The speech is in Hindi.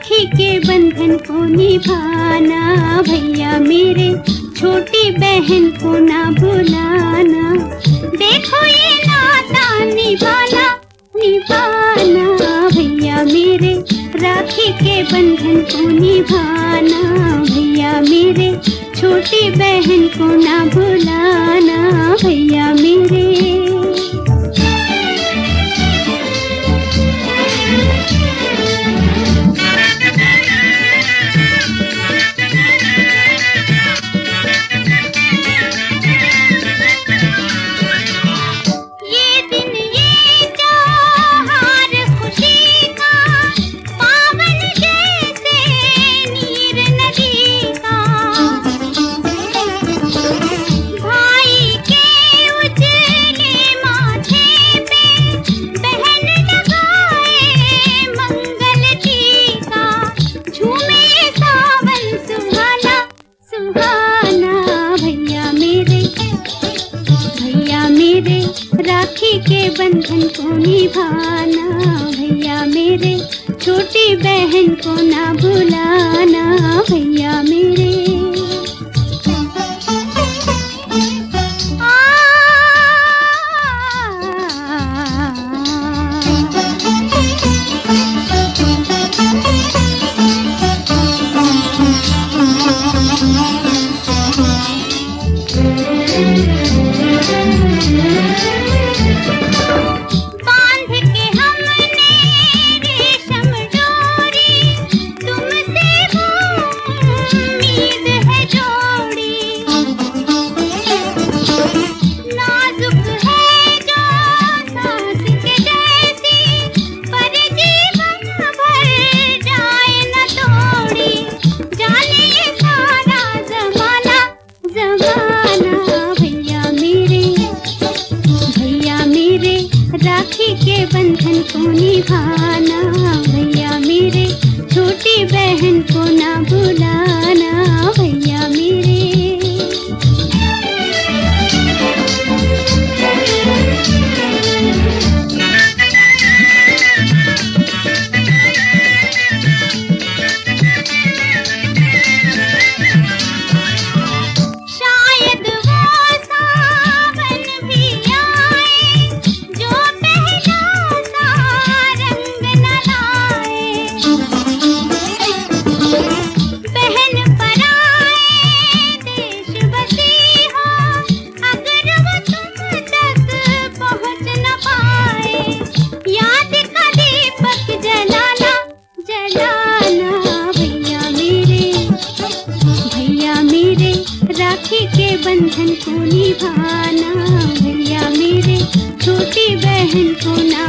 राखी के बंधन को निभाना, भैया मेरे छोटी बहन को ना भुलाना देखो ये नाता निभाना निभाना, भैया मेरे राखी के बंधन को निभाना। भैया मेरे छोटी बहन को ना भुलाना के बंधन को निभाना भैया मेरे। छोटी बहन को ना भुलाना भैया मेरे। बाँध बंधन को निभाना भैया मेरे छोटी बहन को ना भुलाना भैया राखी के बंधन को निभाना। भैया मेरे छोटी बहन को ना